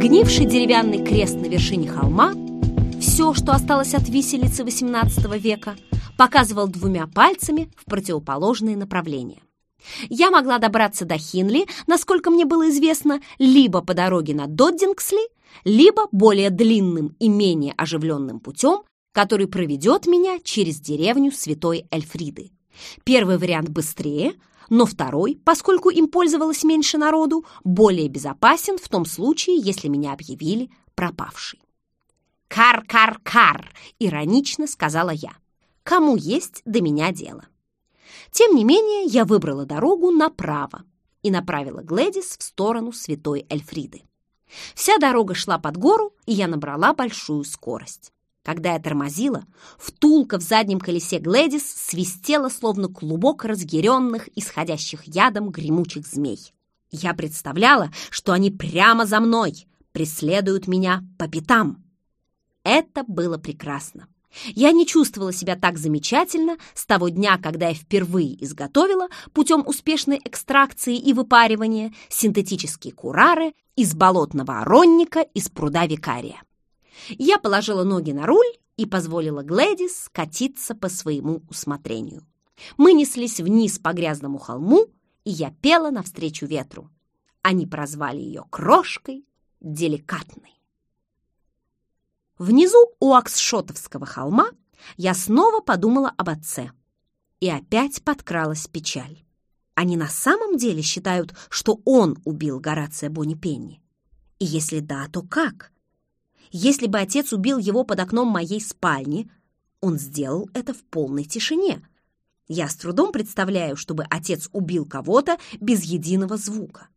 Сгнивший деревянный крест на вершине холма, все, что осталось от виселицы XVIII века, показывал двумя пальцами в противоположные направления. Я могла добраться до Хинли, насколько мне было известно, либо по дороге на Доддингсли, либо более длинным и менее оживленным путем, который проведет меня через деревню Святой Эльфриды. Первый вариант быстрее, но второй, поскольку им пользовалось меньше народу, более безопасен в том случае, если меня объявили пропавшей. «Кар-кар-кар!» — иронично сказала я. «Кому есть до меня дело?» Тем не менее, я выбрала дорогу направо и направила Глэдис в сторону Святой Эльфриды. Вся дорога шла под гору, и я набрала большую скорость. Когда я тормозила, втулка в заднем колесе Глэдис свистела, словно клубок разъяренных, исходящих ядом гремучих змей. Я представляла, что они прямо за мной, преследуют меня по пятам. Это было прекрасно. Я не чувствовала себя так замечательно с того дня, когда я впервые изготовила путем успешной экстракции и выпаривания синтетические курары из болотного оронника из пруда викария. Я положила ноги на руль и позволила Глэдис катиться по своему усмотрению. Мы неслись вниз по грязному холму, и я пела навстречу ветру. Они прозвали ее крошкой деликатной. Внизу у Аксшотовского холма я снова подумала об отце. И опять подкралась печаль. Они на самом деле считают, что он убил Горация Бонни Пенни? И если да, то как? Если бы отец убил его под окном моей спальни, он сделал это в полной тишине. Я с трудом представляю, чтобы отец убил кого-то без единого звука.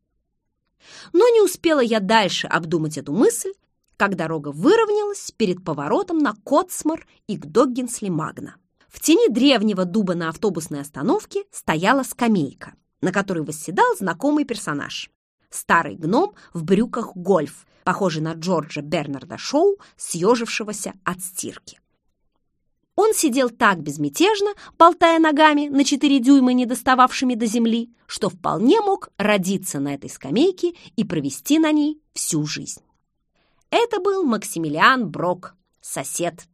Но не успела я дальше обдумать эту мысль, как дорога выровнялась перед поворотом на Котсмор и к Доггинсли-Магна. В тени древнего дуба на автобусной остановке стояла скамейка, на которой восседал знакомый персонаж. Старый гном в брюках гольф, похожий на Джорджа Бернарда Шоу, съежившегося от стирки. Он сидел так безмятежно, болтая ногами на четыре дюйма, не достававшими до земли, что вполне мог родиться на этой скамейке и провести на ней всю жизнь. Это был Максимилиан Брок, сосед,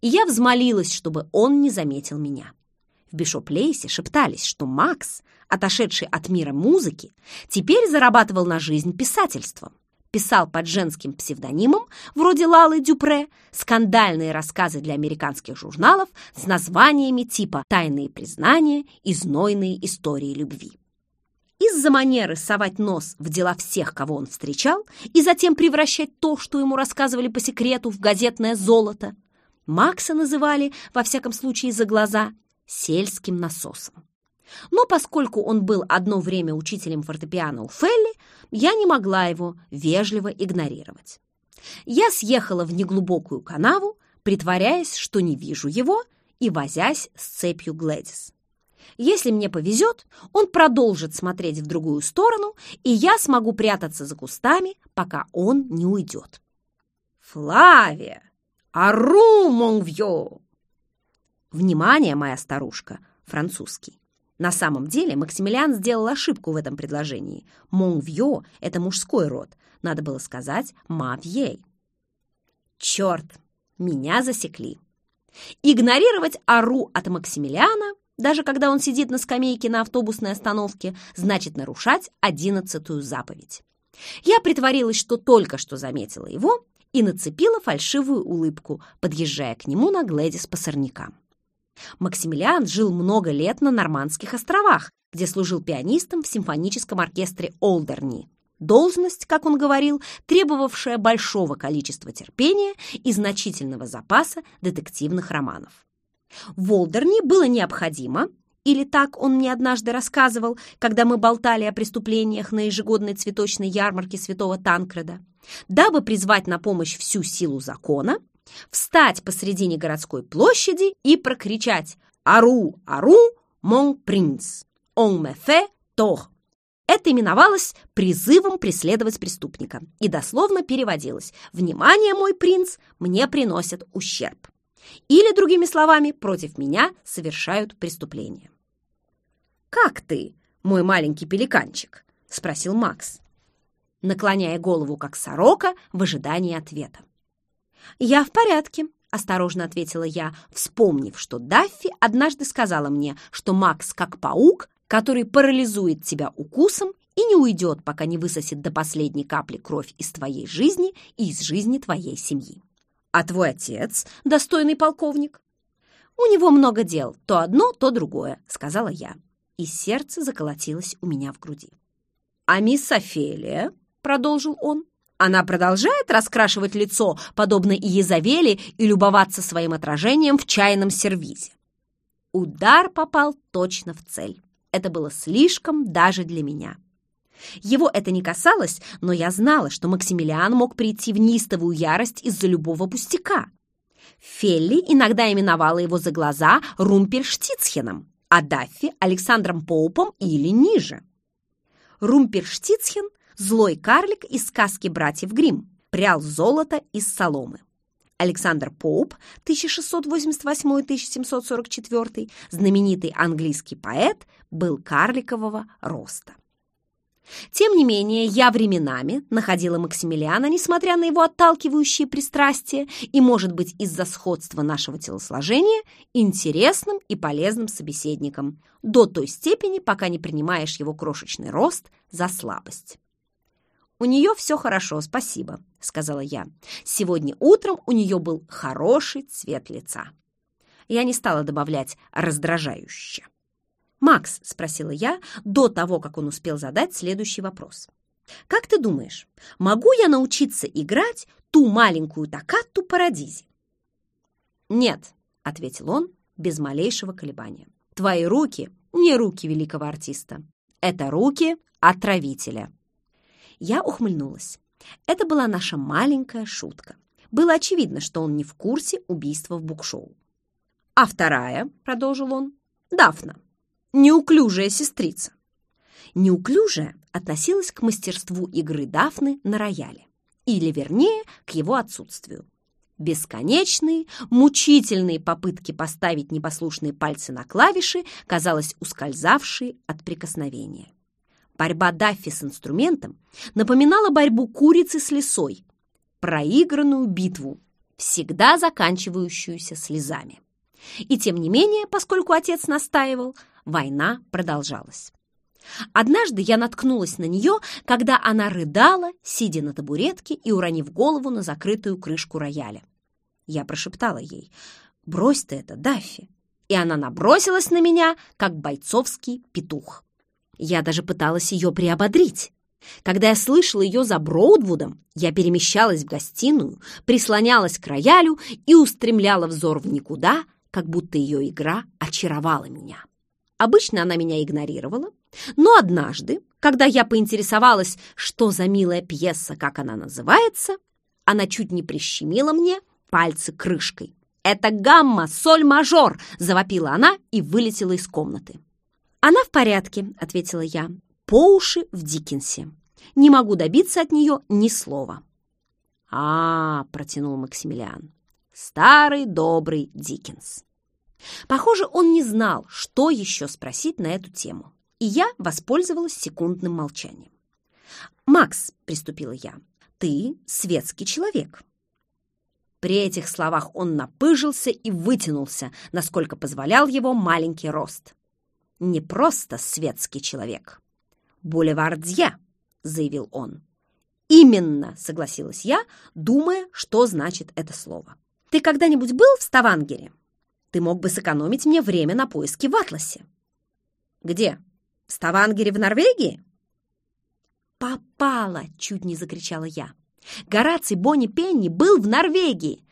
и я взмолилась, чтобы он не заметил меня. В Бишоп-Лейсе шептались, что Макс, отошедший от мира музыки, теперь зарабатывал на жизнь писательством. Писал под женским псевдонимом, вроде Лалы Дюпре, скандальные рассказы для американских журналов с названиями типа «Тайные признания» и «Знойные истории любви». Из-за манеры совать нос в дела всех, кого он встречал, и затем превращать то, что ему рассказывали по секрету, в газетное золото, Макса называли, во всяком случае за глаза, сельским насосом. Но поскольку он был одно время учителем фортепиано у Фелли, я не могла его вежливо игнорировать. Я съехала в неглубокую канаву, притворяясь, что не вижу его, и возясь с цепью Глэдис. Если мне повезет, он продолжит смотреть в другую сторону, и я смогу прятаться за кустами, пока он не уйдет. «Флавия! Ару, монвьё!» «Внимание, моя старушка!» французский. На самом деле Максимилиан сделал ошибку в этом предложении. «Монвьё» — это мужской род. Надо было сказать «мавьей». Черт, меня засекли. Игнорировать «ару» от Максимилиана даже когда он сидит на скамейке на автобусной остановке, значит нарушать одиннадцатую заповедь. Я притворилась, что только что заметила его, и нацепила фальшивую улыбку, подъезжая к нему на Глэдис по сорнякам. Максимилиан жил много лет на Нормандских островах, где служил пианистом в симфоническом оркестре Олдерни. Должность, как он говорил, требовавшая большого количества терпения и значительного запаса детективных романов. Волдерни было необходимо, или так он мне однажды рассказывал, когда мы болтали о преступлениях на ежегодной цветочной ярмарке святого Танкреда, дабы призвать на помощь всю силу закона, встать посредине городской площади и прокричать «Ару, ару, мон принц, он ме фе тор». Это именовалось призывом преследовать преступника и дословно переводилось «Внимание, мой принц, мне приносят ущерб». Или, другими словами, против меня совершают преступление. «Как ты, мой маленький пеликанчик?» — спросил Макс. наклоняя голову, как сорока, в ожидании ответа. «Я в порядке», — осторожно ответила я, вспомнив, что Даффи однажды сказала мне, что Макс как паук, который парализует тебя укусом и не уйдет, пока не высосет до последней капли кровь из твоей жизни и из жизни твоей семьи. А твой отец — достойный полковник? У него много дел, то одно, то другое, сказала я. И сердце заколотилось у меня в груди. А мисс Офелия, продолжил он, она продолжает раскрашивать лицо, подобно Иезавели, и любоваться своим отражением в чайном сервизе. Удар попал точно в цель. Это было слишком даже для меня. Его это не касалось, но я знала, что Максимилиан мог прийти в неистовую ярость из-за любого пустяка. Фелли иногда именовала его за глаза Румпельштицхеном, а Даффи – Александром Поупом или ниже. Румпельштицхен – злой карлик из сказки «Братьев Гримм», прял золото из соломы. Александр Поуп, 1688-1744, знаменитый английский поэт, был карликового роста. Тем не менее, я временами находила Максимилиана, несмотря на его отталкивающие пристрастия и, может быть, из-за сходства нашего телосложения, интересным и полезным собеседником, до той степени, пока не принимаешь его крошечный рост за слабость. «У нее все хорошо, спасибо», — сказала я. «Сегодня утром у нее был хороший цвет лица». Я не стала добавлять «раздражающе». «Макс», — спросила я до того, как он успел задать следующий вопрос. «Как ты думаешь, могу я научиться играть ту маленькую токатту парадизи?» «Нет», — ответил он без малейшего колебания. «Твои руки не руки великого артиста. Это руки отравителя». Я ухмыльнулась. Это была наша маленькая шутка. Было очевидно, что он не в курсе убийства в букшоу. «А вторая», — продолжил он, — «Дафна, неуклюжая сестрица». Неуклюжая относилась к мастерству игры Дафны на рояле, или, вернее, к его отсутствию. Бесконечные, мучительные попытки поставить непослушные пальцы на клавиши, казалось, ускользавшие от прикосновения. Борьба Даффи с инструментом напоминала борьбу курицы с лисой, проигранную битву, всегда заканчивающуюся слезами. И тем не менее, поскольку отец настаивал, война продолжалась. Однажды я наткнулась на нее, когда она рыдала, сидя на табуретке и уронив голову на закрытую крышку рояля. Я прошептала ей «Брось ты это, Даффи!» И она набросилась на меня, как бойцовский петух. Я даже пыталась ее приободрить. Когда я слышала ее за Броудвудом, я перемещалась в гостиную, прислонялась к роялю и устремляла взор в никуда, как будто ее игра очаровала меня. Обычно она меня игнорировала, но однажды, когда я поинтересовалась, что за милая пьеса, как она называется, она чуть не прищемила мне пальцы крышкой. «Это гамма, соль мажор!» – завопила она и вылетела из комнаты. «Она в порядке», — ответила я, — «по уши в Диккенсе. Не могу добиться от нее ни слова». «А, протянул Максимилиан, — старый добрый Диккенс». Похоже, он не знал, что еще спросить на эту тему, и я воспользовалась секундным молчанием. «Макс», — приступила я, — «ты светский человек». При этих словах он напыжился и вытянулся, насколько позволял его маленький рост не просто светский человек. «Бульвардье», — заявил он. «Именно», — согласилась я, думая, что значит это слово. «Ты когда-нибудь был в Ставангере? Ты мог бы сэкономить мне время на поиски в Атласе». «Где? В Ставангере в Норвегии?» «Попала!» — чуть не закричала я. Гораций Бонни Пенни был в Норвегии.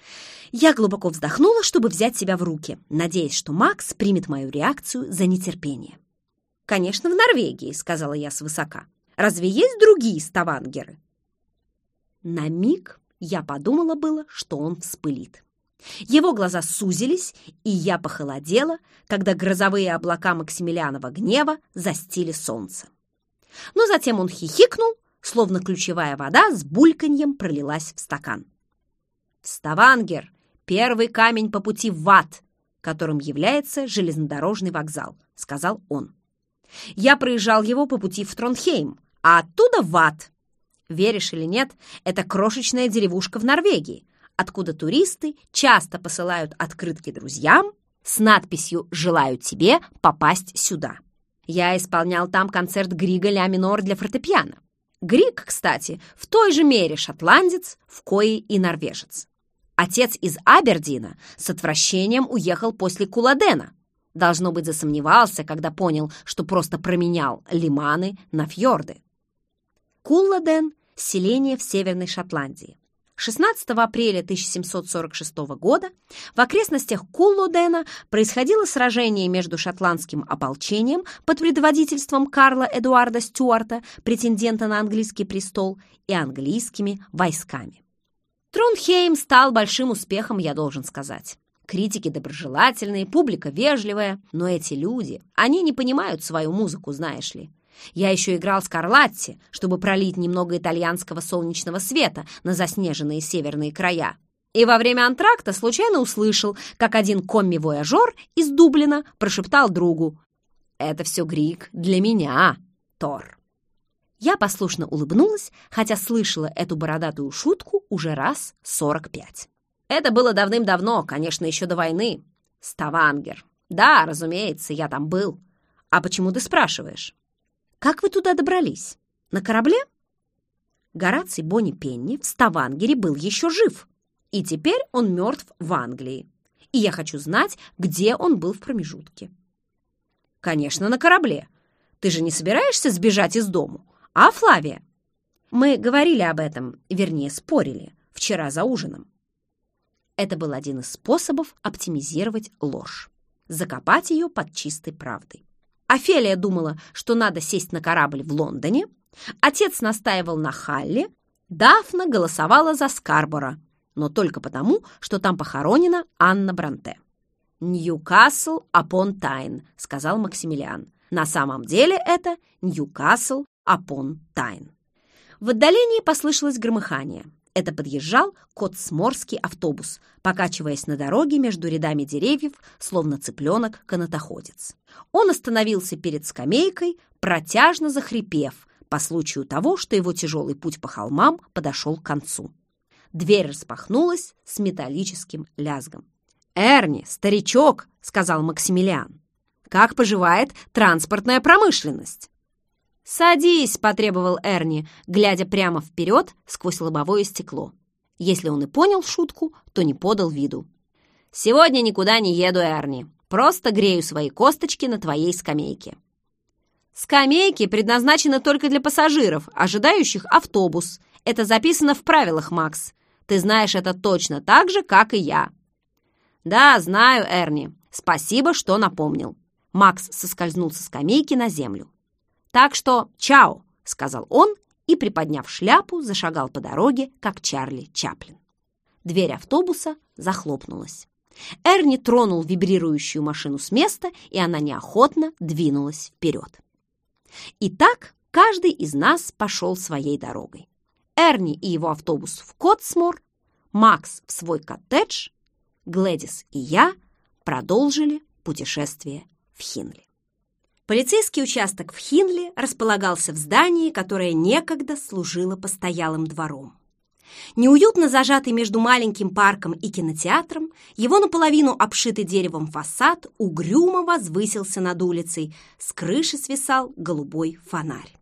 Я глубоко вздохнула, чтобы взять себя в руки, надеясь, что Макс примет мою реакцию за нетерпение. «Конечно, в Норвегии», — сказала я свысока. «Разве есть другие ставангеры?» На миг я подумала было, что он вспылит. Его глаза сузились, и я похолодела, когда грозовые облака Максимилианова гнева застили солнце. Но затем он хихикнул словно ключевая вода с бульканьем пролилась в стакан. «Ставангер — первый камень по пути в ад, которым является железнодорожный вокзал», — сказал он. «Я проезжал его по пути в Тронхейм, а оттуда в ад. Веришь или нет, это крошечная деревушка в Норвегии, откуда туристы часто посылают открытки друзьям с надписью «Желаю тебе попасть сюда». Я исполнял там концерт Грига ля минор для фортепиано. Григ, кстати, в той же мере шотландец, в кои и норвежец. Отец из Абердина с отвращением уехал после Куладена. Должно быть, засомневался, когда понял, что просто променял лиманы на фьорды. Кулладен – селение в Северной Шотландии. 16 апреля 1746 года в окрестностях Куллодена происходило сражение между шотландским ополчением под предводительством Карла Эдуарда Стюарта, претендента на английский престол, и английскими войсками. Тронхейм стал большим успехом, я должен сказать. Критики доброжелательные, публика вежливая, но эти люди, они не понимают свою музыку, знаешь ли. Я еще играл с Карлатти, чтобы пролить немного итальянского солнечного света на заснеженные северные края. И во время антракта случайно услышал, как один комми-вояжер из Дублина прошептал другу «Это все Грик для меня, Тор». Я послушно улыбнулась, хотя слышала эту бородатую шутку уже раз сорок пять. Это было давным-давно, конечно, еще до войны. Ставангер. Да, разумеется, я там был. А почему ты спрашиваешь? Как вы туда добрались? На корабле? Гораций Бонни Пенни в Ставангере был еще жив, и теперь он мертв в Англии. И я хочу знать, где он был в промежутке. Конечно, на корабле. Ты же не собираешься сбежать из дому, а, Флавия? Мы говорили об этом, вернее, спорили, вчера за ужином. Это был один из способов оптимизировать ложь, закопать ее под чистой правдой. Офелия думала, что надо сесть на корабль в Лондоне, отец настаивал на Халле, Дафна голосовала за Скарбора, но только потому, что там похоронена Анна Бранте. «Ньюкасл апон Тайн», — сказал Максимилиан. На самом деле это Ньюкасл апон Тайн. В отдалении послышалось громыхание. Это подъезжал котсморский автобус, покачиваясь на дороге между рядами деревьев, словно цыпленок-канатоходец. Он остановился перед скамейкой, протяжно захрипев, по случаю того, что его тяжелый путь по холмам подошел к концу. Дверь распахнулась с металлическим лязгом. «Эрни, старичок!» — сказал Максимилиан. «Как поживает транспортная промышленность?» «Садись!» — потребовал Эрни, глядя прямо вперед сквозь лобовое стекло. Если он и понял шутку, то не подал виду. «Сегодня никуда не еду, Эрни. Просто грею свои косточки на твоей скамейке». «Скамейки предназначены только для пассажиров, ожидающих автобус. Это записано в правилах, Макс. Ты знаешь это точно так же, как и я». «Да, знаю, Эрни. Спасибо, что напомнил». Макс соскользнул со скамейки на землю. «Так что чао!» — сказал он и, приподняв шляпу, зашагал по дороге, как Чарли Чаплин. Дверь автобуса захлопнулась. Эрни тронул вибрирующую машину с места, и она неохотно двинулась вперед. Итак, каждый из нас пошел своей дорогой. Эрни и его автобус в Котсмор, Макс в свой коттедж, Глэдис и я продолжили путешествие в Хинли. Полицейский участок в Хинли располагался в здании, которое некогда служило постоялым двором. Неуютно зажатый между маленьким парком и кинотеатром, его наполовину обшитый деревом фасад угрюмо возвысился над улицей, с крыши свисал голубой фонарь.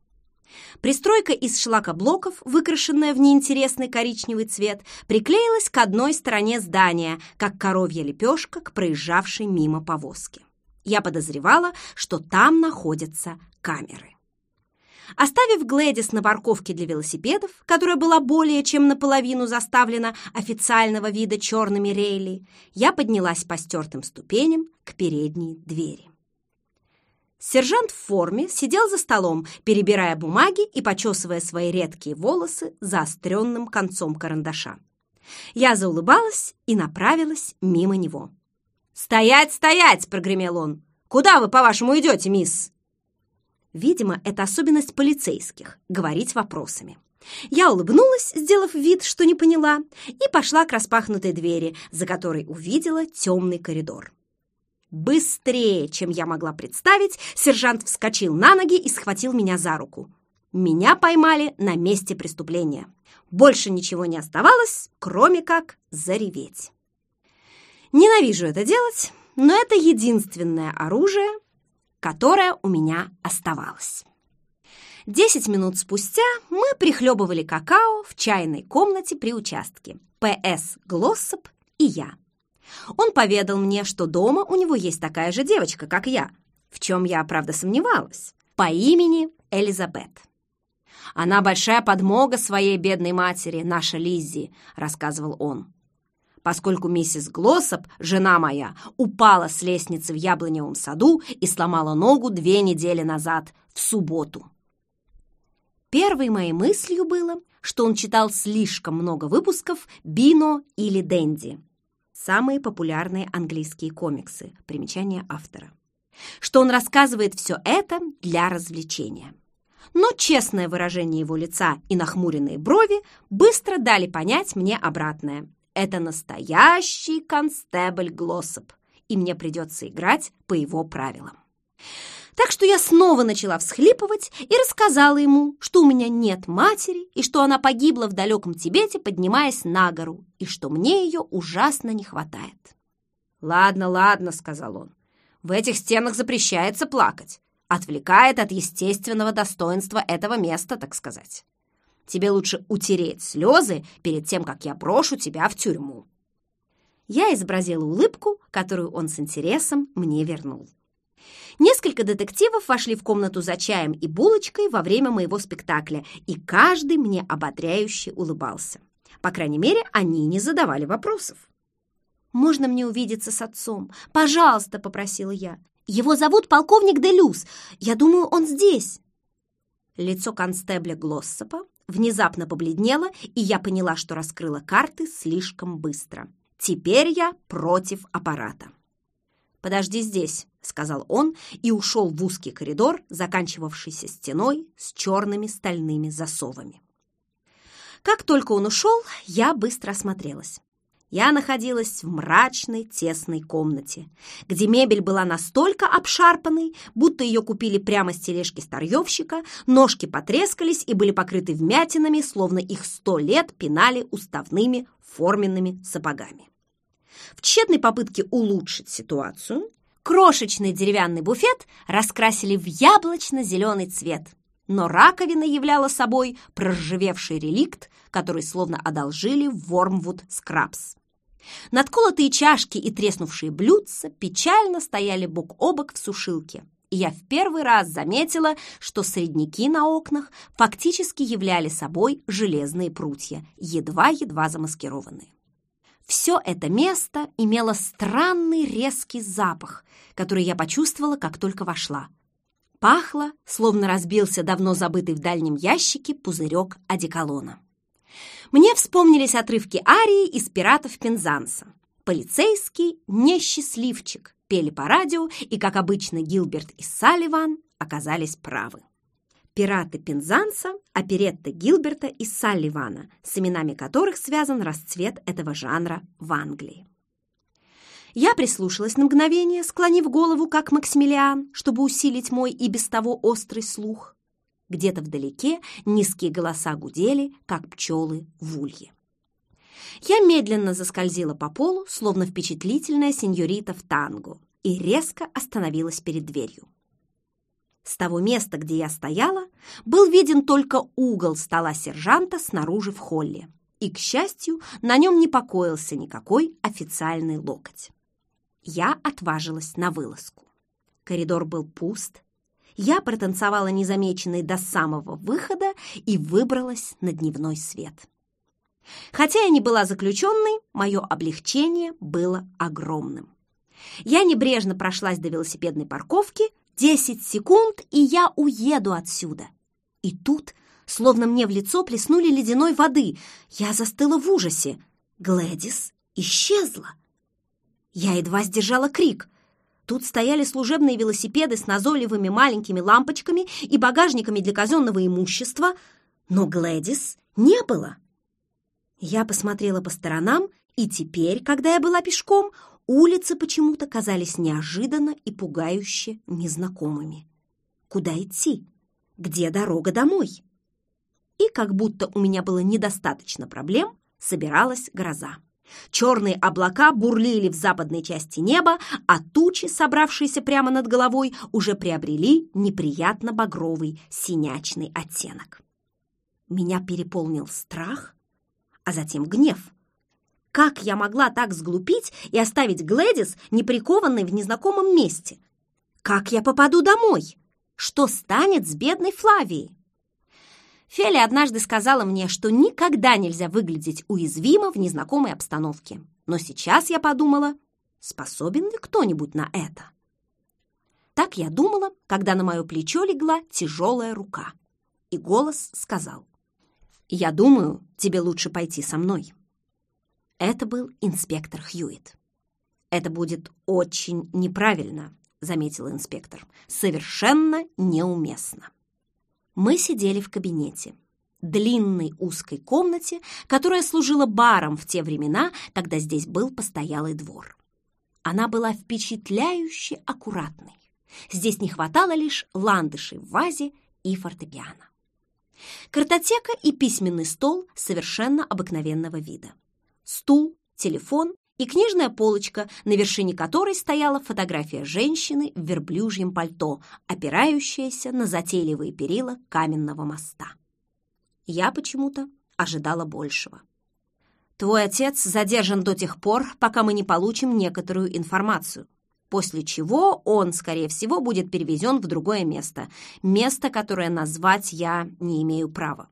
Пристройка из шлакоблоков, выкрашенная в неинтересный коричневый цвет, приклеилась к одной стороне здания, как коровья лепешка к проезжавшей мимо повозке. Я подозревала, что там находятся камеры. Оставив Глэдис на парковке для велосипедов, которая была более чем наполовину заставлена официального вида черными рейли, я поднялась по стертым ступеням к передней двери. Сержант в форме сидел за столом, перебирая бумаги и почесывая свои редкие волосы заостренным концом карандаша. Я заулыбалась и направилась мимо него. «Стоять, стоять!» — прогремел он. «Куда вы, по-вашему, идете, мисс?» Видимо, это особенность полицейских — говорить вопросами. Я улыбнулась, сделав вид, что не поняла, и пошла к распахнутой двери, за которой увидела темный коридор. Быстрее, чем я могла представить, сержант вскочил на ноги и схватил меня за руку. Меня поймали на месте преступления. Больше ничего не оставалось, кроме как зареветь. Ненавижу это делать, но это единственное оружие, которое у меня оставалось. Десять минут спустя мы прихлебывали какао в чайной комнате при участке. П.С. Глоссоп и я. Он поведал мне, что дома у него есть такая же девочка, как я, в чем я, правда, сомневалась, по имени Элизабет. «Она большая подмога своей бедной матери, наша Лиззи», — рассказывал он. «Поскольку миссис Глоссоп, жена моя, упала с лестницы в яблоневом саду и сломала ногу две недели назад, в субботу». Первой моей мыслью было, что он читал слишком много выпусков «Бино» или «Дэнди». Самые популярные английские комиксы. Примечание автора. Что он рассказывает все это для развлечения. Но честное выражение его лица и нахмуренные брови быстро дали понять мне обратное. Это настоящий констебль Глоссоп, и мне придется играть по его правилам. Так что я снова начала всхлипывать и рассказала ему, что у меня нет матери и что она погибла в далеком Тибете, поднимаясь на гору, и что мне ее ужасно не хватает. «Ладно, ладно», — сказал он, — «в этих стенах запрещается плакать. Отвлекает от естественного достоинства этого места, так сказать. Тебе лучше утереть слезы перед тем, как я брошу тебя в тюрьму». Я изобразила улыбку, которую он с интересом мне вернул. Несколько детективов вошли в комнату за чаем и булочкой во время моего спектакля, и каждый мне ободряюще улыбался. По крайней мере, они не задавали вопросов. «Можно мне увидеться с отцом? Пожалуйста!» — попросила я. «Его зовут полковник Делюс. Я думаю, он здесь». Лицо констебля Глоссопа внезапно побледнело, и я поняла, что раскрыла карты слишком быстро. Теперь я против аппарата. «Подожди здесь», — сказал он и ушел в узкий коридор, заканчивавшийся стеной с черными стальными засовами. Как только он ушел, я быстро осмотрелась. Я находилась в мрачной, тесной комнате, где мебель была настолько обшарпанной, будто ее купили прямо с тележки старьевщика, ножки потрескались и были покрыты вмятинами, словно их сто лет пинали уставными форменными сапогами. В тщетной попытке улучшить ситуацию, крошечный деревянный буфет раскрасили в яблочно-зеленый цвет, но раковина являла собой проржавевший реликт, который словно одолжили в Вормвуд Скрабс. Надколотые чашки и треснувшие блюдца печально стояли бок о бок в сушилке, и я в первый раз заметила, что средники на окнах фактически являли собой железные прутья, едва-едва замаскированные. Все это место имело странный резкий запах, который я почувствовала, как только вошла. Пахло, словно разбился давно забытый в дальнем ящике пузырек одеколона. Мне вспомнились отрывки арии из «Пиратов Пензанса». Полицейский несчастливчик пели по радио, и, как обычно, Гилберт и Салливан оказались правы. «Пираты Пензанса», оперетта Гилберта и Салливана, с именами которых связан расцвет этого жанра в Англии. Я прислушалась на мгновение, склонив голову, как Максимилиан, чтобы усилить мой и без того острый слух. Где-то вдалеке низкие голоса гудели, как пчелы в улье. Я медленно заскользила по полу, словно впечатлительная сеньорита в танго, и резко остановилась перед дверью. С того места, где я стояла, был виден только угол стола сержанта снаружи в холле. И, к счастью, на нем не покоился никакой официальный локоть. Я отважилась на вылазку. Коридор был пуст. Я протанцевала незамеченной до самого выхода и выбралась на дневной свет. Хотя я не была заключенной, мое облегчение было огромным. Я небрежно прошлась до велосипедной парковки Десять секунд, и я уеду отсюда. И тут, словно мне в лицо плеснули ледяной воды, я застыла в ужасе. Глэдис исчезла. Я едва сдержала крик. Тут стояли служебные велосипеды с назойливыми маленькими лампочками и багажниками для казенного имущества, но Глэдис не было. Я посмотрела по сторонам, и теперь, когда я была пешком, улицы почему-то казались неожиданно и пугающе незнакомыми. Куда идти? где дорога домой. И как будто у меня было недостаточно проблем, собиралась гроза. Черные облака бурлили в западной части неба, а тучи, собравшиеся прямо над головой, уже приобрели неприятно багровый синячный оттенок. Меня переполнил страх, а затем гнев. Как я могла так сглупить и оставить Глэдис неприкованной в незнакомом месте? Как я попаду домой? Что станет с бедной Флавией? Фели однажды сказала мне, что никогда нельзя выглядеть уязвимо в незнакомой обстановке. Но сейчас я подумала, способен ли кто-нибудь на это? Так я думала, когда на мое плечо легла тяжелая рука. И голос сказал, «Я думаю, тебе лучше пойти со мной». Это был инспектор Хьюит. «Это будет очень неправильно», — заметил инспектор. «Совершенно неуместно». Мы сидели в кабинете, длинной узкой комнате, которая служила баром в те времена, когда здесь был постоялый двор. Она была впечатляюще аккуратной. Здесь не хватало лишь ландышей в вазе и фортепиано. Картотека и письменный стол совершенно обыкновенного вида. Стул, телефон и книжная полочка, на вершине которой стояла фотография женщины в верблюжьем пальто, опирающаяся на затейливые перила каменного моста. Я почему-то ожидала большего. «Твой отец задержан до тех пор, пока мы не получим некоторую информацию», после чего он, скорее всего, будет перевезен в другое место, место, которое назвать я не имею права.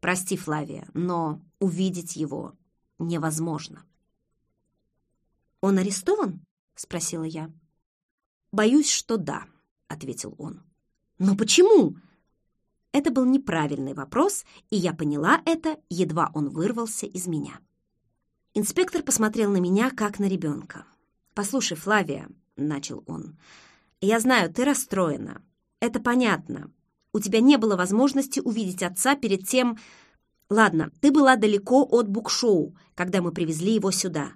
Прости, Флавия, но увидеть его невозможно. «Он арестован?» — спросила я. «Боюсь, что да», — ответил он. «Но почему?» Это был неправильный вопрос, и я поняла это, едва он вырвался из меня. Инспектор посмотрел на меня, как на ребенка. «Послушай, Флавия», — начал он, — «я знаю, ты расстроена. Это понятно. У тебя не было возможности увидеть отца перед тем... Ладно, ты была далеко от букшоу, когда мы привезли его сюда.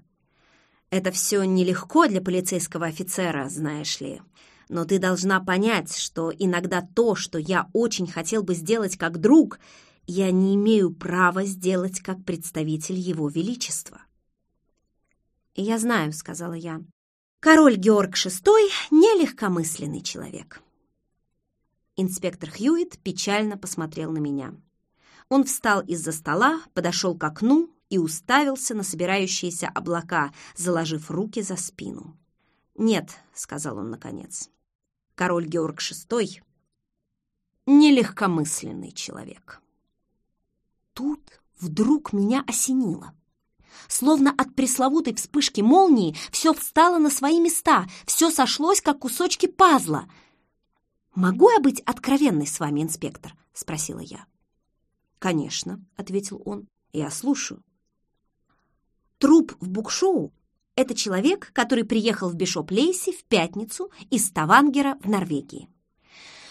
Это все нелегко для полицейского офицера, знаешь ли. Но ты должна понять, что иногда то, что я очень хотел бы сделать как друг, я не имею права сделать как представитель его величества. «Я знаю», — сказала я. «Король Георг VI — нелегкомысленный человек». Инспектор Хьюит печально посмотрел на меня. Он встал из-за стола, подошел к окну и уставился на собирающиеся облака, заложив руки за спину. «Нет», — сказал он наконец, — «король Георг VI — нелегкомысленный человек». Тут вдруг меня осенило. Словно от пресловутой вспышки молнии все встало на свои места, все сошлось, как кусочки пазла. «Могу я быть откровенной с вами, инспектор?» — спросила я. «Конечно», — ответил он, — «я слушаю». Труп в букшоу – это человек, который приехал в Бишоп-Лейси в пятницу из Тавангера в Норвегии.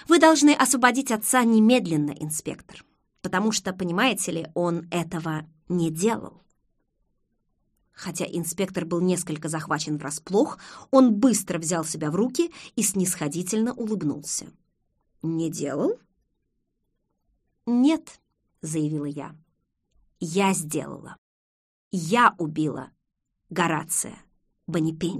Вы должны освободить отца немедленно, инспектор, потому что, понимаете ли, он этого не делал. Хотя инспектор был несколько захвачен врасплох, он быстро взял себя в руки и снисходительно улыбнулся. «Не делал?» «Нет», — заявила я. «Я сделала». Я убила Горация Бонипень.